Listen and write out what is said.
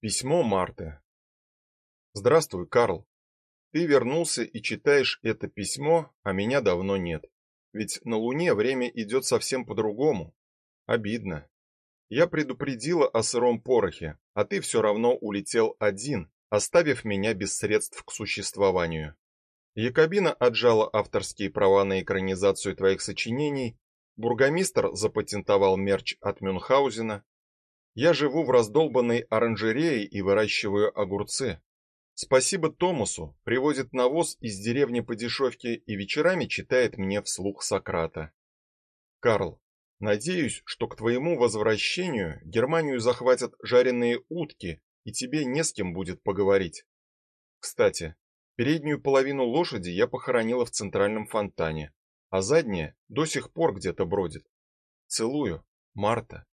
Письмо Марты. Здравствуй, Карл. Ты вернулся и читаешь это письмо, а меня давно нет. Ведь на Луне время идет совсем по-другому. Обидно. Я предупредила о сыром порохе, а ты все равно улетел один, оставив меня без средств к существованию. Якобина отжала авторские права на экранизацию твоих сочинений, бургомистр запатентовал мерч от Мюнхгаузена, я живу в раздолбанной оранжерее и выращиваю огурцы. Спасибо Томасу, привозит навоз из деревни по дешевке и вечерами читает мне вслух Сократа. Карл, надеюсь, что к твоему возвращению Германию захватят жареные утки, и тебе не с кем будет поговорить. Кстати, переднюю половину лошади я похоронила в центральном фонтане, а задняя до сих пор где-то бродит. Целую, Марта.